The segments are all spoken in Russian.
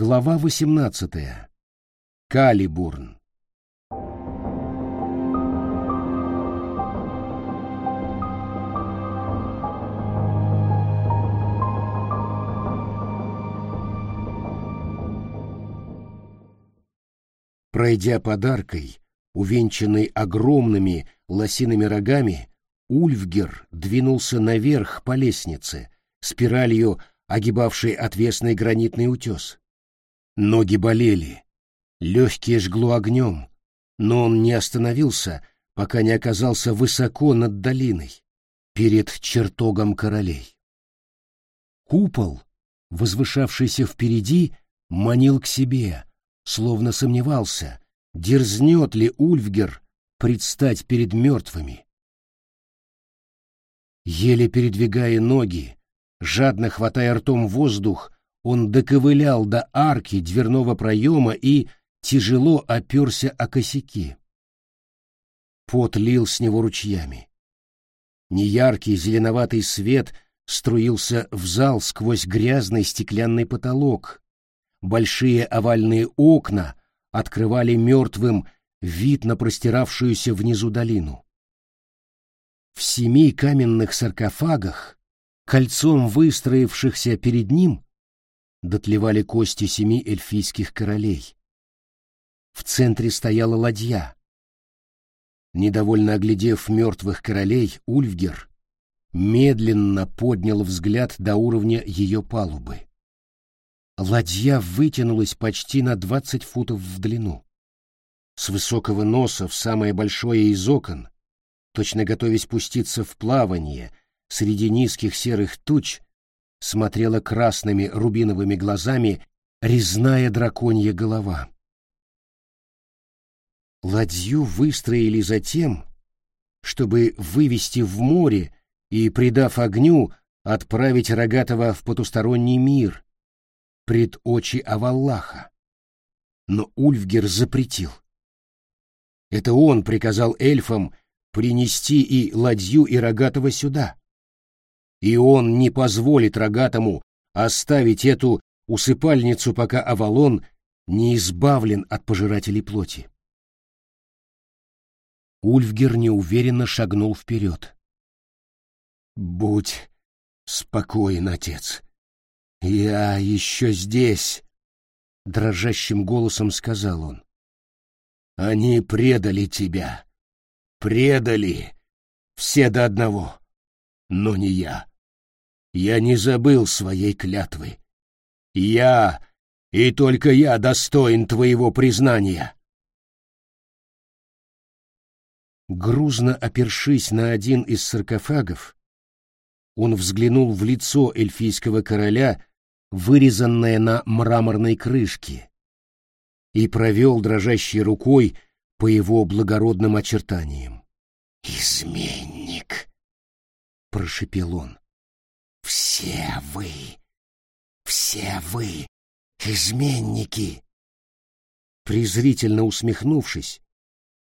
Глава 18. Калибурн. Пройдя подаркой, увенчанный огромными лосиными рогами, Ульфгер двинулся наверх по лестнице, спиралью огибавшей отвесный гранитный утес. Ноги болели, легкие жгло огнем, но он не остановился, пока не оказался высоко над долиной, перед чертогом королей. Купол, возвышавшийся впереди, манил к себе, словно сомневался, дерзнет ли Ульфгер предстать перед мертвыми. Еле передвигая ноги, жадно хватая ртом воздух, он доковылял до арки дверного проема и тяжело оперся о косяки. Пот лил с него ручьями. Неяркий зеленоватый свет струился в зал сквозь грязный стеклянный потолок. Большие овальные окна открывали мертвым вид на простиравшуюся внизу долину. В семи каменных саркофагах, кольцом выстроившихся перед ним, дотлевали кости семи эльфийских королей. В центре стояла ладья. Недовольно оглядев мертвых королей, Ульфгер медленно поднял взгляд до уровня ее палубы. Ладья вытянулась почти на двадцать футов в длину. С высокого носа в самое большое из окон, точно готовясь пуститься в плавание среди низких серых туч, смотрела красными рубиновыми глазами резная драконья голова. Ладью выстроили затем, чтобы вывести в море и, придав огню, отправить Рогатого в потусторонний мир, пред очи Аваллаха. Но Ульфгер запретил. Это он приказал эльфам принести и ладью, и Рогатого сюда и он не позволит рогатому оставить эту усыпальницу, пока Авалон не избавлен от пожирателей плоти. Ульфгер неуверенно шагнул вперед. «Будь спокоен, отец. Я еще здесь», — дрожащим голосом сказал он. «Они предали тебя. Предали. Все до одного. Но не я. Я не забыл своей клятвы. Я, и только я достоин твоего признания. Грузно опершись на один из саркофагов, он взглянул в лицо эльфийского короля, вырезанное на мраморной крышке, и провел дрожащей рукой по его благородным очертаниям. «Изменник!» — прошепел он. Все вы, все вы изменники. Презрительно усмехнувшись,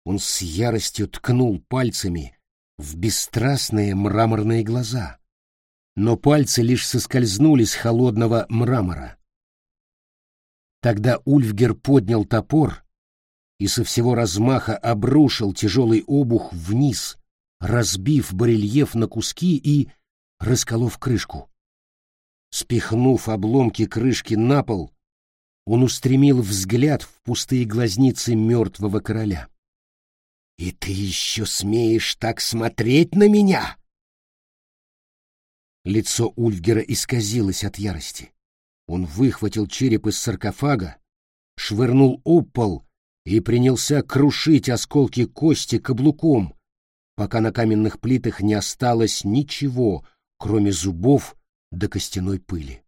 он с яростью ткнул пальцами в бесстрастные мраморные глаза. Но пальцы лишь соскользнули с холодного мрамора. Тогда Ульфгер поднял топор и со всего размаха обрушил тяжелый обух вниз, разбив барельеф на куски и расколов крышку. Спихнув обломки крышки на пол, он устремил взгляд в пустые глазницы мертвого короля. «И ты еще смеешь так смотреть на меня?» Лицо Ульфгера исказилось от ярости. Он выхватил череп из саркофага, швырнул об пол и принялся крушить осколки кости каблуком, пока на каменных плитах не осталось ничего, кроме зубов до костяной пыли.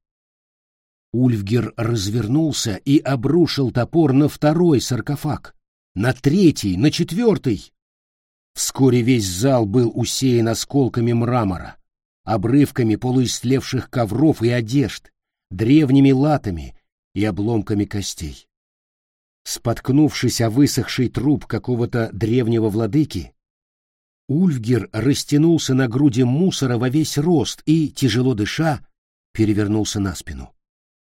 Ульфгер развернулся и обрушил топор на второй саркофаг, на третий, на четвертый. Вскоре весь зал был усеян осколками мрамора, обрывками полуистлевших ковров и одежд, древними латами и обломками костей. Споткнувшись о высохший труп какого-то древнего владыки, Ульфгер растянулся на груди мусора во весь рост и, тяжело дыша, перевернулся на спину.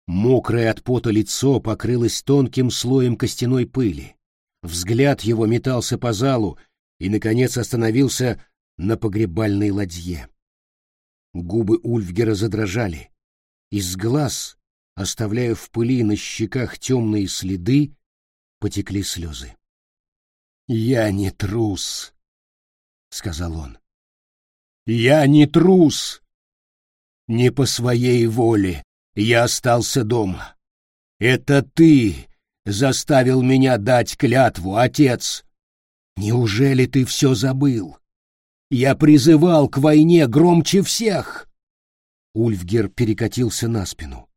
Мокрое от пота лицо покрылось тонким слоем костяной пыли. Взгляд его метался по залу и, наконец, остановился на погребальной ладье. Губы Ульфгера задрожали. Из глаз, оставляя в пыли на щеках темные следы, потекли слезы. «Я не трус», — сказал он. «Я не трус! Не по своей воле я остался дома. Это ты заставил меня дать клятву, отец. Неужели ты все забыл? Я призывал к войне громче всех. Ульфгер перекатился на спину,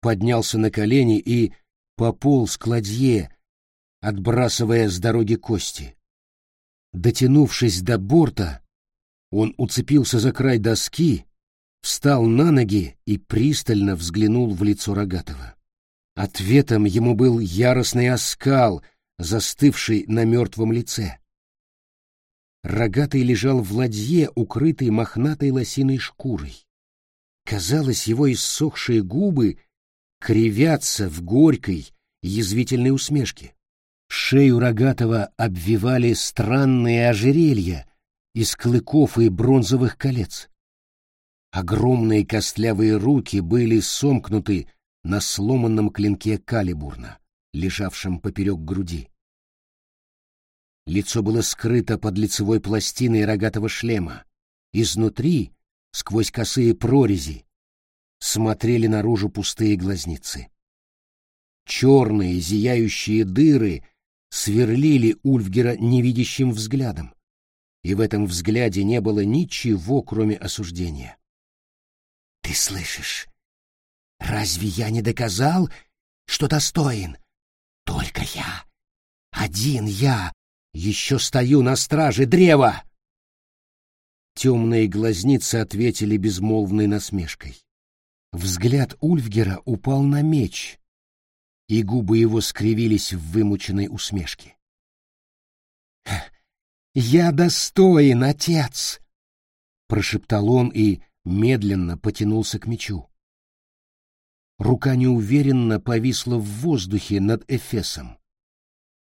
поднялся на колени и пополз к ладье, отбрасывая с дороги кости. Дотянувшись до борта, он уцепился за край доски, встал на ноги и пристально взглянул в лицо Рогатого. Ответом ему был яростный оскал, застывший на мертвом лице. Рогатый лежал в ладье, укрытый мохнатой лосиной шкурой. Казалось, его иссохшие губы кривятся в горькой, язвительной усмешке. Шею Рогатого обвивали странные ожерелья из клыков и бронзовых колец. Огромные костлявые руки были сомкнуты на сломанном клинке калибурна, лежавшем поперек груди. Лицо было скрыто под лицевой пластиной рогатого шлема. Изнутри, сквозь косые прорези, смотрели наружу пустые глазницы. Черные зияющие дыры сверлили Ульфгера невидящим взглядом, и в этом взгляде не было ничего, кроме осуждения. «Ты слышишь? Разве я не доказал, что достоин? Только я, один я, еще стою на страже древа!» Темные глазницы ответили безмолвной насмешкой. Взгляд Ульфгера упал на меч, и губы его скривились в вымученной усмешке. «Я достоин, отец!» — прошептал он и медленно потянулся к мечу. Рука неуверенно повисла в воздухе над Эфесом.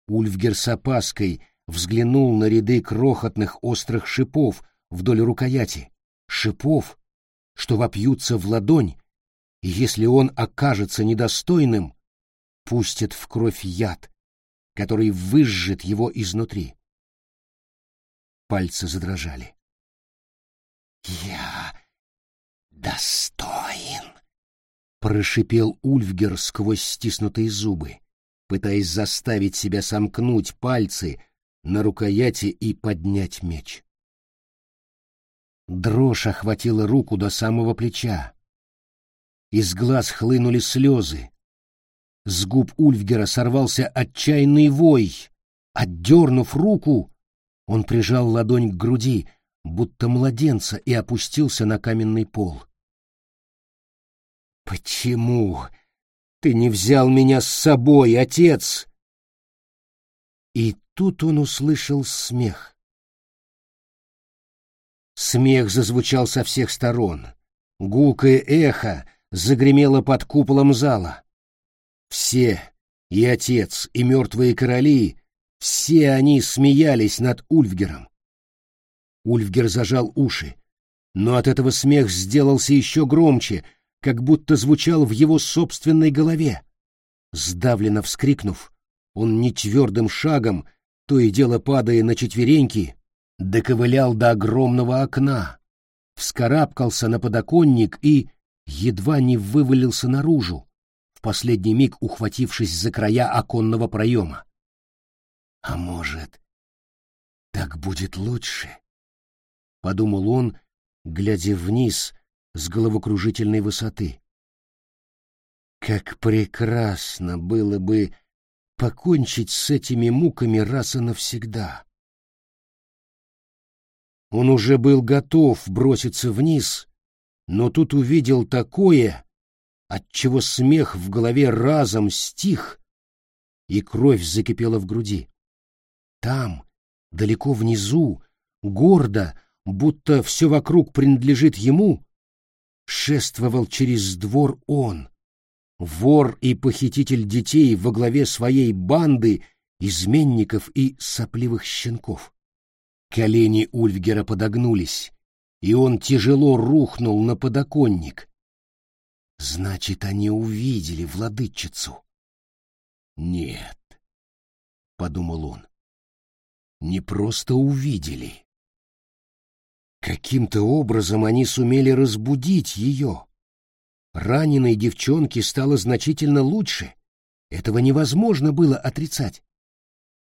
Ульфгер с опаской взглянул на ряды крохотных острых шипов вдоль рукояти, шипов, что вопьются в ладонь, и если он окажется недостойным, пустит в кровь яд, который выжжет его изнутри. Пальцы задрожали. «Я достоин!» — прошипел Ульфгер сквозь стиснутые зубы пытаясь заставить себя сомкнуть пальцы на рукояти и поднять меч. Дрожь охватила руку до самого плеча. Из глаз хлынули слезы. С губ Ульфгера сорвался отчаянный вой. Отдернув руку, он прижал ладонь к груди, будто младенца, и опустился на каменный пол. «Почему ты не взял меня с собой, отец!» И тут он услышал смех. Смех зазвучал со всех сторон. Гулкое эхо загремело под куполом зала. Все, и отец, и мертвые короли, все они смеялись над Ульфгером. Ульфгер зажал уши, но от этого смех сделался еще громче — как будто звучал в его собственной голове. Сдавленно вскрикнув, он нетвердым шагом, то и дело падая на четвереньки, доковылял до огромного окна, вскарабкался на подоконник и едва не вывалился наружу, последний миг ухватившись за края оконного проема. «А может, так будет лучше?» — подумал он, глядя вниз с головокружительной высоты. Как прекрасно было бы покончить с этими муками раз и навсегда. Он уже был готов броситься вниз, но тут увидел такое, отчего смех в голове разом стих, и кровь закипела в груди. Там, далеко внизу, гордо, будто все вокруг принадлежит ему, шествовал через двор он, вор и похититель детей во главе своей банды изменников и сопливых щенков. Колени Ульфгера подогнулись, и он тяжело рухнул на подоконник. Значит, они увидели владычицу. Нет, — подумал он, — не просто увидели. Каким-то образом они сумели разбудить ее. Раненой девчонке стало значительно лучше. Этого невозможно было отрицать.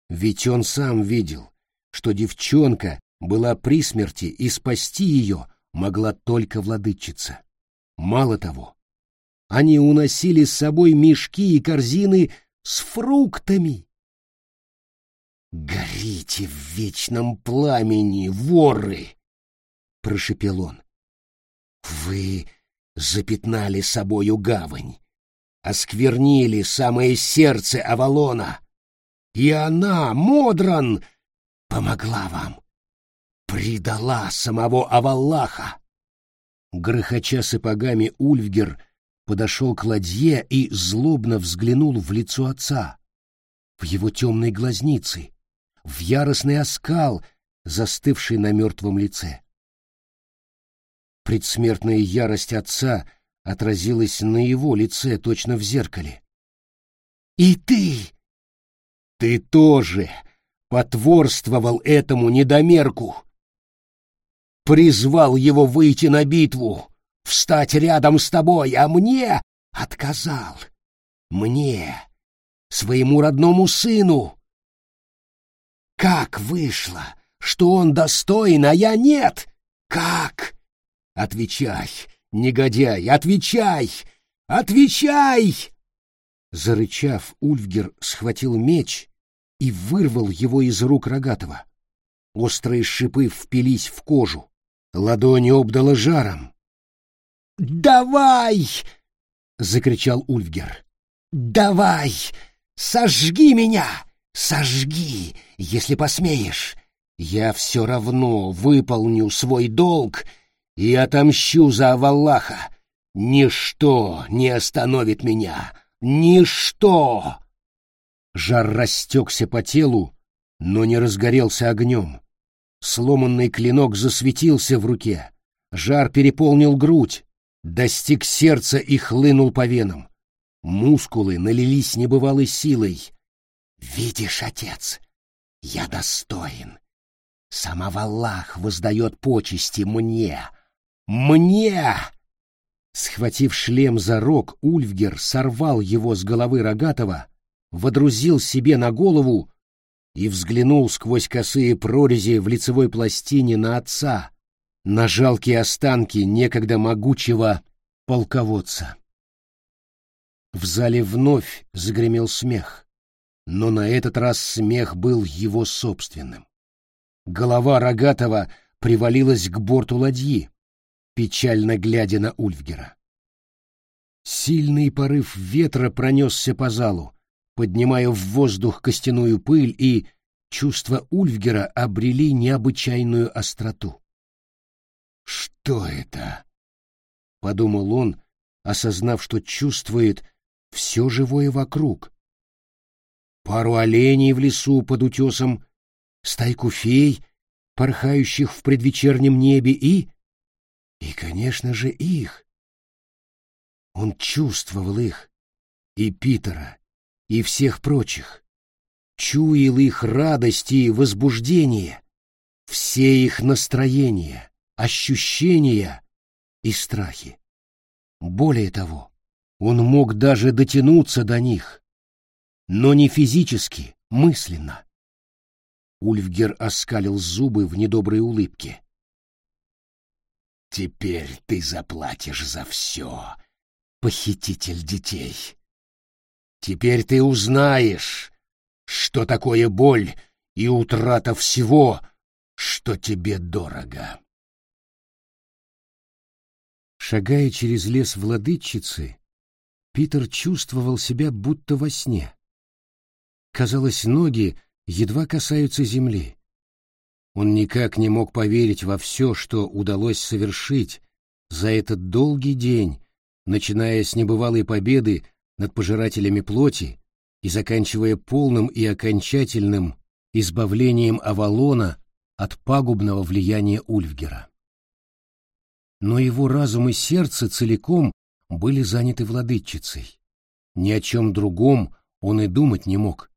Ведь он сам видел, что девчонка была при смерти, и спасти ее могла только владычица. Мало того, они уносили с собой мешки и корзины с фруктами. «Горите в вечном пламени, воры!» — прошепел он. «Вы запятнали собою гавань, осквернили самое сердце Авалона, и она, Модран, помогла вам, предала самого Аваллаха». Грохоча сапогами Ульфгер подошел к ладье и злобно взглянул в лицо отца, в его темные глазницы, в яростный оскал, застывший на мертвом лице. Предсмертная ярость отца отразилась на его лице точно в зеркале. «И ты! Ты тоже потворствовал этому недомерку! Призвал его выйти на битву, встать рядом с тобой, а мне отказал! Мне, своему родному сыну!» Как вышло, что он достоин, а я нет? Как? Отвечай, негодяй, отвечай! Отвечай! Зарычав, Ульфгер схватил меч и вырвал его из рук Рогатого. Острые шипы впились в кожу. Ладони обдало жаром. «Давай!» — закричал Ульфгер. «Давай! Сожги меня! Сожги, если посмеешь! Я все равно выполню свой долг и отомщу за Аваллаха. Ничто не остановит меня. Ничто!» Жар растекся по телу, но не разгорелся огнем. Сломанный клинок засветился в руке. Жар переполнил грудь, достиг сердца и хлынул по венам. Мускулы налились небывалой силой. «Видишь, отец, я достоин. Сам Аллах воздает почести мне. Мне!» Схватив шлем за рог, Ульфгер сорвал его с головы Рогатого, водрузил себе на голову и взглянул сквозь косые прорези в лицевой пластине на отца, на жалкие останки некогда могучего полководца. В зале вновь загремел смех, но на этот раз смех был его собственным. Голова Рогатого привалилась к борту ладьи, печально глядя на Ульфгера. Сильный порыв ветра пронесся по залу, поднимая в воздух костяную пыль, и чувства Ульфгера обрели необычайную остроту. «Что это?» — подумал он, осознав, что чувствует все живое вокруг. Пару оленей в лесу под утесом, стайку фей, порхающих в предвечернем небе, и и, конечно же, их. Он чувствовал их, и Питера, и всех прочих. Чуял их радость и возбуждение, все их настроения, ощущения и страхи. Более того, он мог даже дотянуться до них, но не физически, мысленно. Ульфгер оскалил зубы в недоброй улыбке. Теперь ты заплатишь за все, похититель детей. Теперь ты узнаешь, что такое боль и утрата всего, что тебе дорого. Шагая через лес владычицы, Питер чувствовал себя будто во сне. Казалось, ноги едва касаются земли. Он никак не мог поверить во все, что удалось совершить за этот долгий день, начиная с небывалой победы над пожирателями плоти и заканчивая полным и окончательным избавлением Авалона от пагубного влияния Ульфгера. Но его разум и сердце целиком были заняты владычицей. Ни о чем другом он и думать не мог.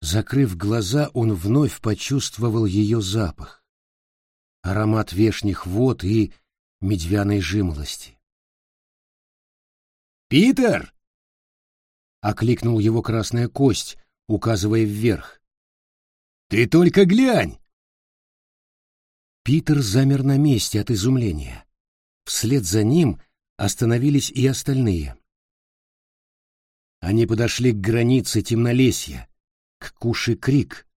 Закрыв глаза, он вновь почувствовал ее запах, аромат вешних вод и медвяной жимолости. «Питер!» — окликнул его красная кость, указывая вверх. «Ты только глянь!» Питер замер на месте от изумления. Вслед за ним остановились и остальные. Они подошли к границе темнолесья, к Куши-Крик,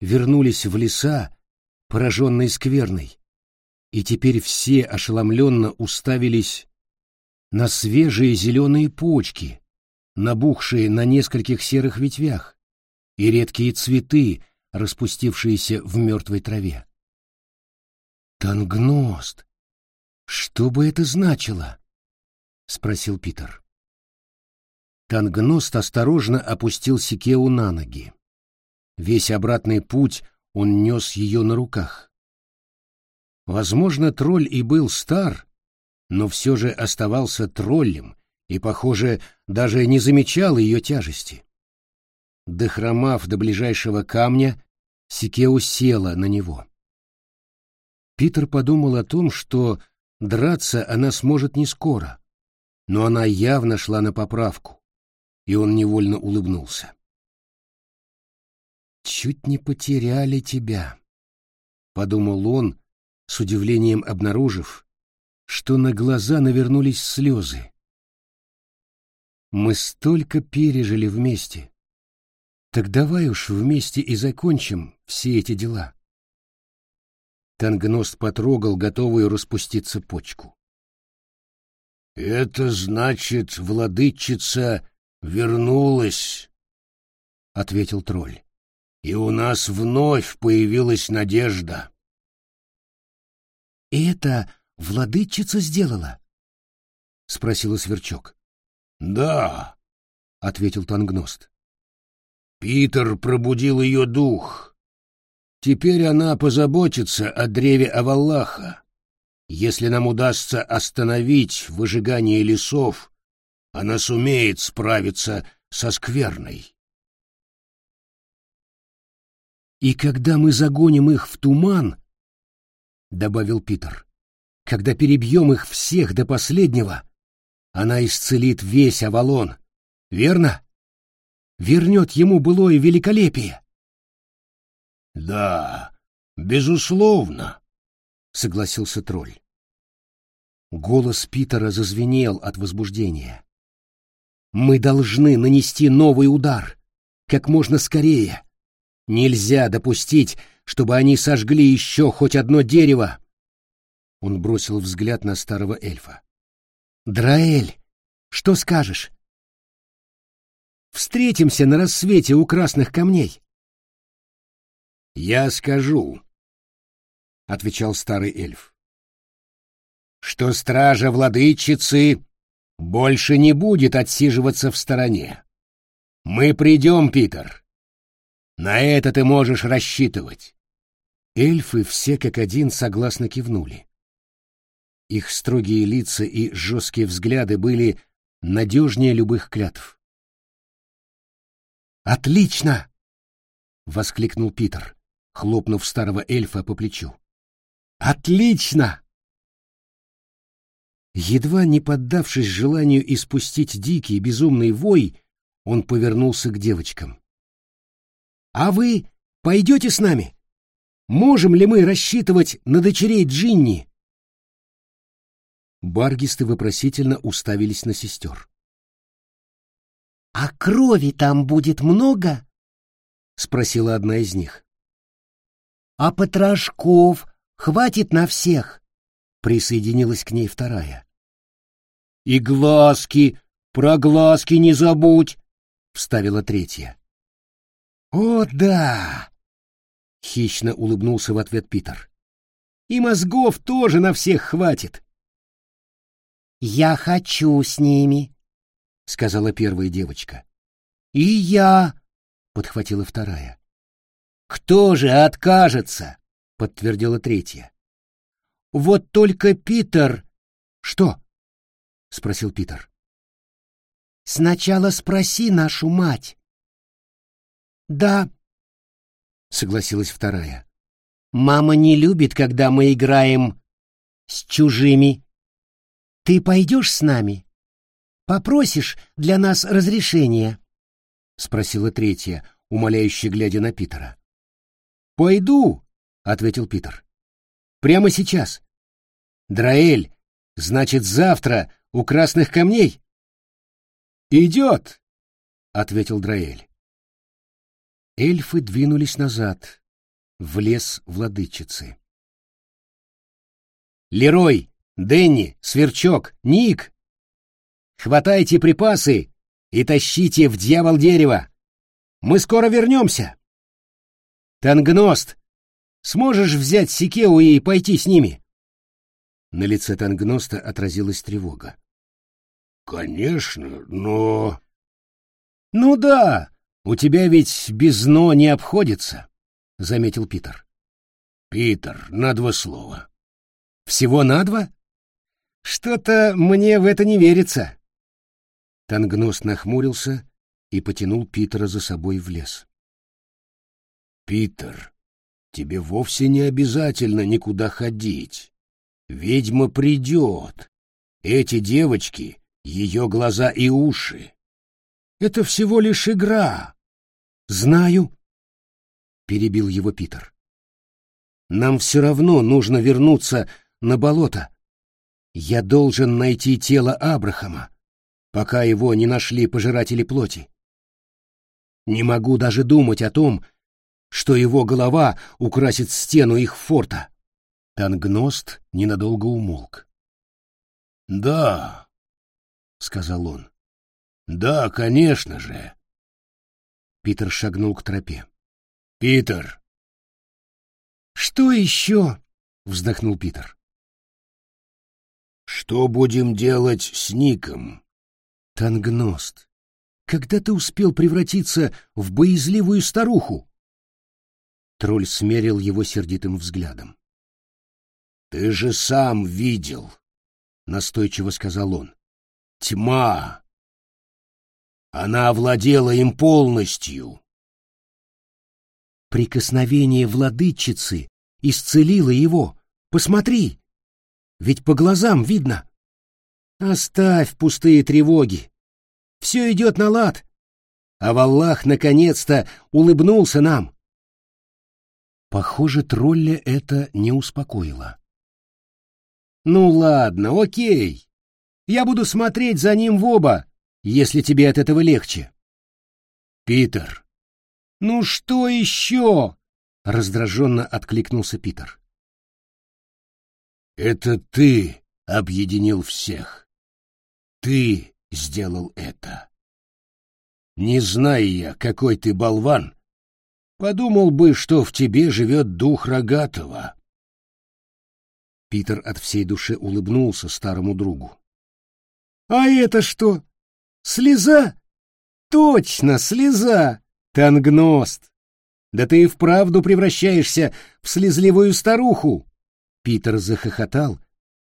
вернулись в леса, пораженные скверной, и теперь все ошеломленно уставились на свежие зеленые почки, набухшие на нескольких серых ветвях, и редкие цветы, распустившиеся в мертвой траве. «Тангност! Что бы это значило?» — спросил Питер. Тангност осторожно опустил Сикеу на ноги. Весь обратный путь он нес ее на руках. Возможно, тролль и был стар, но все же оставался троллем и, похоже, даже не замечал ее тяжести. Дохромав до ближайшего камня, Сикеу села на него. Питер подумал о том, что драться она сможет не скоро, но она явно шла на поправку и он невольно улыбнулся. «Чуть не потеряли тебя», — подумал он, с удивлением обнаружив, что на глаза навернулись слезы. «Мы столько пережили вместе. Так давай уж вместе и закончим все эти дела». Тангност потрогал готовую распуститься почку. «Это значит, владычица вернулась, — ответил тролль, — и у нас вновь появилась надежда. — И это владычица сделала? — спросила Сверчок. — Да, — ответил Тангност. Питер пробудил ее дух. Теперь она позаботится о древе Аваллаха. Если нам удастся остановить выжигание лесов, она сумеет справиться со скверной. «И когда мы загоним их в туман, — добавил Питер, — когда перебьем их всех до последнего, она исцелит весь Авалон, верно? Вернет ему былое великолепие». «Да, безусловно», — согласился тролль. Голос Питера зазвенел от возбуждения. Мы должны нанести новый удар. Как можно скорее. Нельзя допустить, чтобы они сожгли еще хоть одно дерево. Он бросил взгляд на старого эльфа. Драэль, что скажешь? Встретимся на рассвете у красных камней. Я скажу, отвечал старый эльф, что стража владычицы больше не будет отсиживаться в стороне. Мы придем, Питер. На это ты можешь рассчитывать. Эльфы все как один согласно кивнули. Их строгие лица и жесткие взгляды были надежнее любых клятв. «Отлично!» — воскликнул Питер, хлопнув старого эльфа по плечу. «Отлично!» Едва не поддавшись желанию испустить дикий безумный вой, он повернулся к девочкам. «А вы пойдете с нами? Можем ли мы рассчитывать на дочерей Джинни?» Баргисты вопросительно уставились на сестер. «А крови там будет много?» — спросила одна из них. «А потрошков хватит на всех?» — присоединилась к ней вторая. И глазки, про глазки не забудь, вставила третья. О, да! Хищно улыбнулся в ответ Питер. И мозгов тоже на всех хватит. Я хочу с ними, сказала первая девочка. И я, подхватила вторая. Кто же откажется? подтвердила третья. Вот только Питер. Что? спросил Питер. Сначала спроси нашу мать. Да, согласилась вторая. Мама не любит, когда мы играем с чужими. Ты пойдешь с нами? Попросишь для нас разрешения? спросила третья, умоляюще глядя на Питера. Пойду, ответил Питер. Прямо сейчас. Драэль, значит, завтра у красных камней? Идет, ответил Драэль. Эльфы двинулись назад, в лес владычицы. Лерой, Дэнни, Сверчок, Ник! Хватайте припасы и тащите в дьявол дерево. Мы скоро вернемся. Тангност, сможешь взять Сикеу и пойти с ними? На лице Тангноста отразилась тревога. Конечно, но... Ну да, у тебя ведь без «но» не обходится, заметил Питер. Питер, на два слова. Всего на два? Что-то мне в это не верится. Тангнос нахмурился и потянул Питера за собой в лес. Питер, тебе вовсе не обязательно никуда ходить. Ведьма придет. Эти девочки — ее глаза и уши. Это всего лишь игра. Знаю, — перебил его Питер. Нам все равно нужно вернуться на болото. Я должен найти тело Абрахама, пока его не нашли пожиратели плоти. Не могу даже думать о том, что его голова украсит стену их форта. Тангност ненадолго умолк. «Да», — сказал он, — «да, конечно же». Питер шагнул к тропе. «Питер!» «Что еще?» — вздохнул Питер. «Что будем делать с Ником?» «Тангност, когда ты успел превратиться в боязливую старуху?» Тролль смерил его сердитым взглядом. «Ты же сам видел», — настойчиво сказал он. «Тьма! Она овладела им полностью». Прикосновение владычицы исцелило его. Посмотри! Ведь по глазам видно. Оставь пустые тревоги. Все идет на лад. А Валлах наконец-то улыбнулся нам. Похоже, тролля это не успокоило. «Ну ладно, окей. Я буду смотреть за ним в оба, если тебе от этого легче». «Питер». «Ну что еще?» — раздраженно откликнулся Питер. «Это ты объединил всех. Ты сделал это. Не зная я, какой ты болван, Подумал бы, что в тебе живет дух рогатого. Питер от всей души улыбнулся старому другу. «А это что? Слеза? Точно, слеза! Тангност! Да ты и вправду превращаешься в слезливую старуху!» Питер захохотал,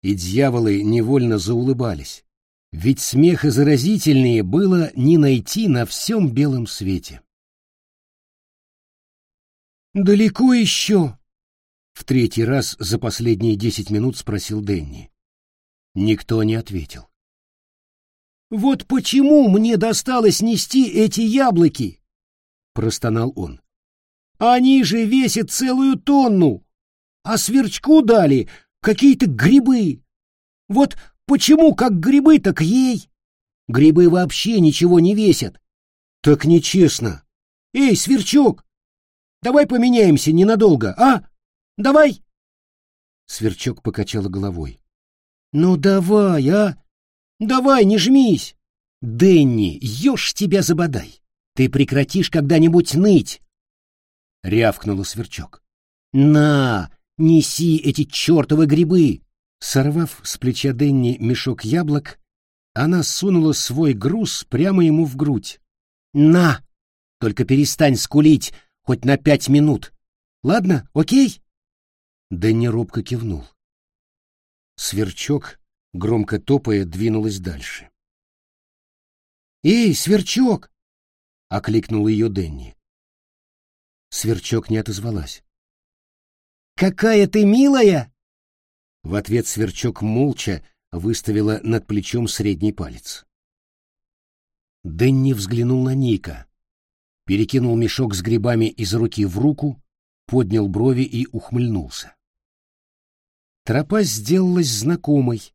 и дьяволы невольно заулыбались. Ведь смеха заразительнее было не найти на всем белом свете. «Далеко еще?» — в третий раз за последние десять минут спросил Дэнни. Никто не ответил. «Вот почему мне досталось нести эти яблоки?» — простонал он. «Они же весят целую тонну, а сверчку дали какие-то грибы. Вот почему как грибы, так ей? Грибы вообще ничего не весят. Так нечестно. Эй, сверчок, Давай поменяемся ненадолго, а? Давай!» Сверчок покачала головой. «Ну давай, а? Давай, не жмись!» «Дэнни, ешь тебя забодай! Ты прекратишь когда-нибудь ныть!» — рявкнула Сверчок. «На, неси эти чертовы грибы!» Сорвав с плеча Дэнни мешок яблок, она сунула свой груз прямо ему в грудь. «На! Только перестань скулить хоть на пять минут. Ладно, окей?» Дэнни робко кивнул. Сверчок, громко топая, двинулась дальше. «Эй, Сверчок!» — окликнул ее Дэнни. Сверчок не отозвалась. «Какая ты милая!» В ответ Сверчок молча выставила над плечом средний палец. Дэнни взглянул на Ника, перекинул мешок с грибами из руки в руку, поднял брови и ухмыльнулся. Тропа сделалась знакомой,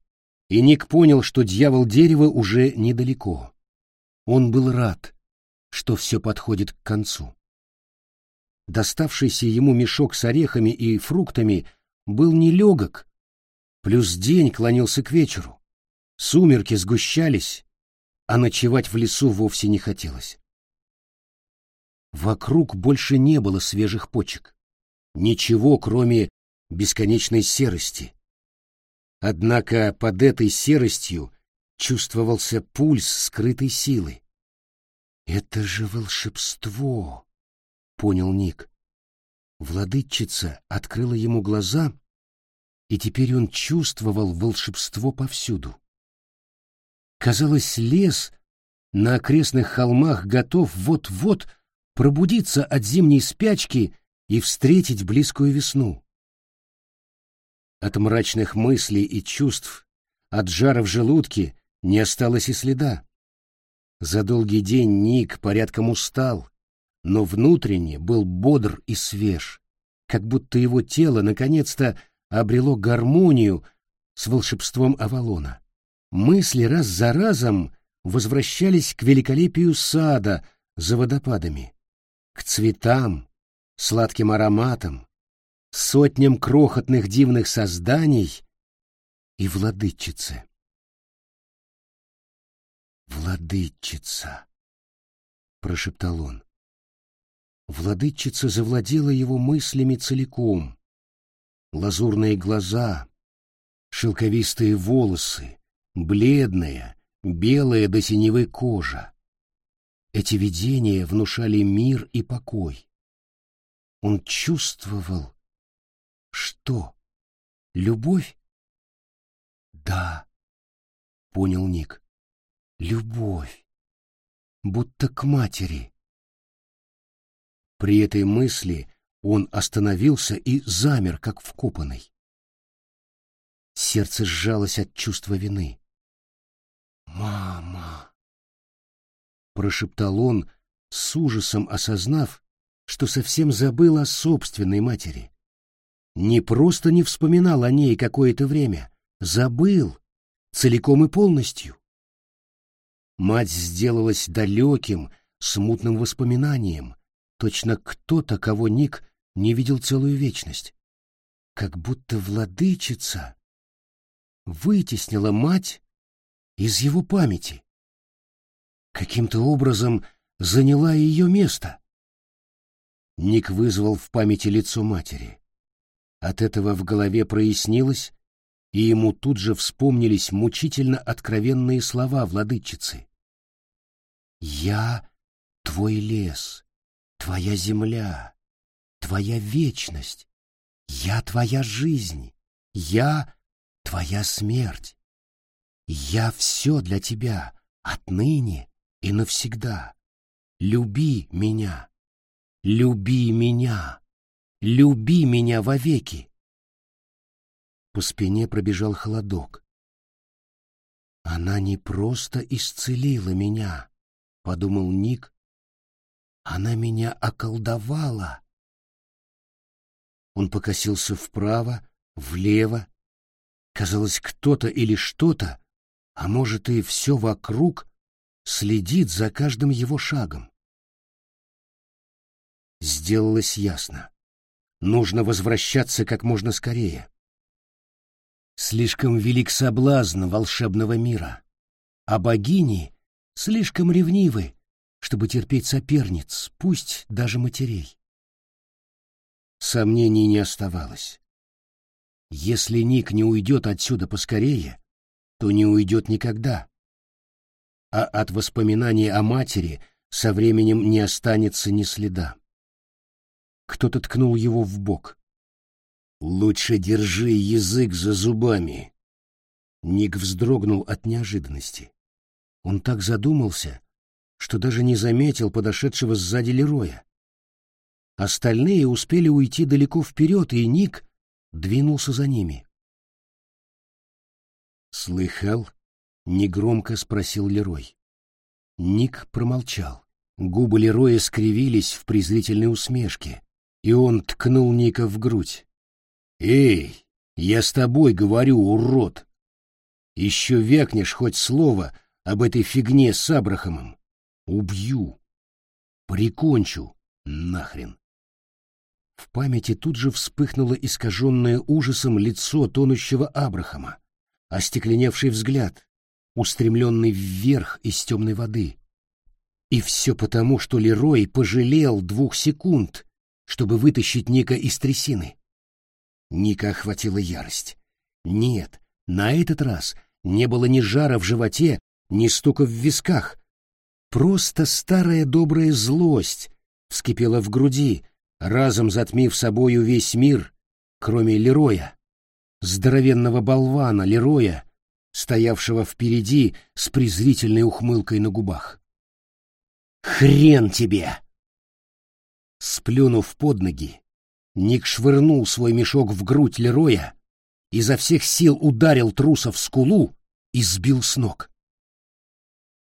и Ник понял, что дьявол дерева уже недалеко. Он был рад, что все подходит к концу. Доставшийся ему мешок с орехами и фруктами был нелегок, плюс день клонился к вечеру. Сумерки сгущались, а ночевать в лесу вовсе не хотелось. Вокруг больше не было свежих почек. Ничего, кроме бесконечной серости. Однако под этой серостью чувствовался пульс скрытой силы. «Это же волшебство!» — понял Ник. Владычица открыла ему глаза, и теперь он чувствовал волшебство повсюду. Казалось, лес на окрестных холмах готов вот-вот пробудиться от зимней спячки и встретить близкую весну. От мрачных мыслей и чувств, от жара в желудке не осталось и следа. За долгий день Ник порядком устал, но внутренне был бодр и свеж, как будто его тело наконец-то обрело гармонию с волшебством Авалона. Мысли раз за разом возвращались к великолепию сада за водопадами, к цветам, сладким ароматам, сотням крохотных дивных созданий и владычице. «Владычица!» — прошептал он. Владычица завладела его мыслями целиком. Лазурные глаза, шелковистые волосы, бледная, белая до синевы кожа. Эти видения внушали мир и покой. Он чувствовал, что? Любовь? Да, понял Ник. Любовь. Будто к матери. При этой мысли он остановился и замер, как вкопанный. Сердце сжалось от чувства вины. «Мама!» — прошептал он, с ужасом осознав, что совсем забыл о собственной матери. Не просто не вспоминал о ней какое-то время, забыл, целиком и полностью. Мать сделалась далеким, смутным воспоминанием, точно кто-то, кого Ник не видел целую вечность. Как будто владычица вытеснила мать из его памяти. Каким-то образом заняла ее место. Ник вызвал в памяти лицо матери. От этого в голове прояснилось, и ему тут же вспомнились мучительно откровенные слова владычицы. «Я — твой лес, твоя земля, твоя вечность, я — твоя жизнь, я — твоя смерть, я все для тебя отныне и навсегда. Люби меня». Люби меня, люби меня вовеки. По спине пробежал холодок. Она не просто исцелила меня, подумал Ник. Она меня околдовала. Он покосился вправо, влево. Казалось, кто-то или что-то, а может и все вокруг, следит за каждым его шагом сделалось ясно. Нужно возвращаться как можно скорее. Слишком велик соблазн волшебного мира, а богини слишком ревнивы, чтобы терпеть соперниц, пусть даже матерей. Сомнений не оставалось. Если Ник не уйдет отсюда поскорее, то не уйдет никогда. А от воспоминаний о матери со временем не останется ни следа. Кто-то ткнул его в бок. «Лучше держи язык за зубами!» Ник вздрогнул от неожиданности. Он так задумался, что даже не заметил подошедшего сзади Лероя. Остальные успели уйти далеко вперед, и Ник двинулся за ними. «Слыхал?» — негромко спросил Лерой. Ник промолчал. Губы Лероя скривились в презрительной усмешке, и он ткнул Ника в грудь. «Эй, я с тобой говорю, урод! Еще векнешь хоть слово об этой фигне с Абрахамом. Убью! Прикончу! Нахрен!» В памяти тут же вспыхнуло искаженное ужасом лицо тонущего Абрахама, остекленевший взгляд, устремленный вверх из темной воды. И все потому, что Лерой пожалел двух секунд, чтобы вытащить Ника из трясины. Ника охватила ярость. Нет, на этот раз не было ни жара в животе, ни стука в висках. Просто старая добрая злость вскипела в груди, разом затмив собою весь мир, кроме Лероя, здоровенного болвана Лероя, стоявшего впереди с презрительной ухмылкой на губах. «Хрен тебе!» Сплюнув под ноги, Ник швырнул свой мешок в грудь Лероя, изо всех сил ударил труса в скулу и сбил с ног.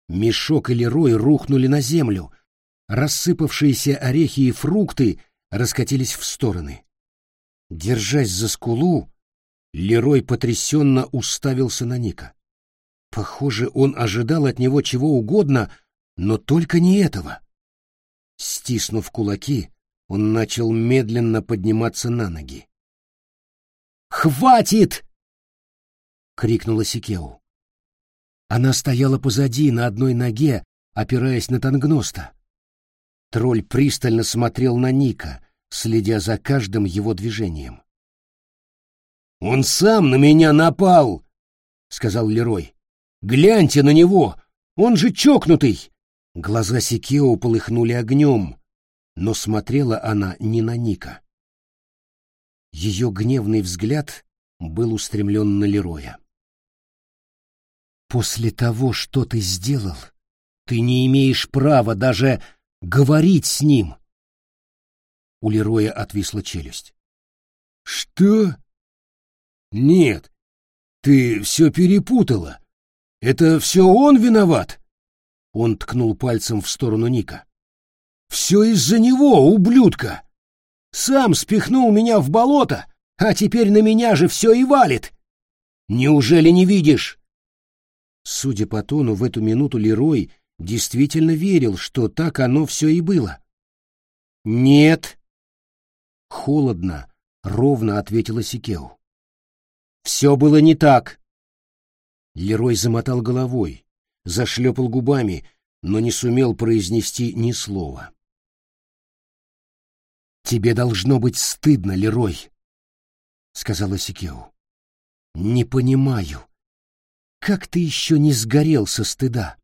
Мешок и Лерой рухнули на землю, рассыпавшиеся орехи и фрукты раскатились в стороны. Держась за скулу, Лерой потрясенно уставился на Ника. Похоже, он ожидал от него чего угодно, но только не этого. Стиснув кулаки, он начал медленно подниматься на ноги. «Хватит!» — крикнула Сикеу. Она стояла позади на одной ноге, опираясь на тангноста. Тролль пристально смотрел на Ника, следя за каждым его движением. «Он сам на меня напал!» — сказал Лерой. «Гляньте на него! Он же чокнутый!» Глаза Сикео полыхнули огнем, но смотрела она не на Ника. Ее гневный взгляд был устремлен на Лероя. «После того, что ты сделал, ты не имеешь права даже говорить с ним!» У Лероя отвисла челюсть. «Что? Нет, ты все перепутала. Это все он виноват?» Он ткнул пальцем в сторону Ника. «Все из-за него, ублюдка! Сам спихнул меня в болото, а теперь на меня же все и валит! Неужели не видишь?» Судя по тону, в эту минуту Лерой действительно верил, что так оно все и было. «Нет!» Холодно, ровно ответила Сикеу. «Все было не так!» Лерой замотал головой, зашлепал губами, но не сумел произнести ни слова. «Тебе должно быть стыдно, Лерой», — сказала Сикеу. «Не понимаю, как ты еще не сгорел со стыда?»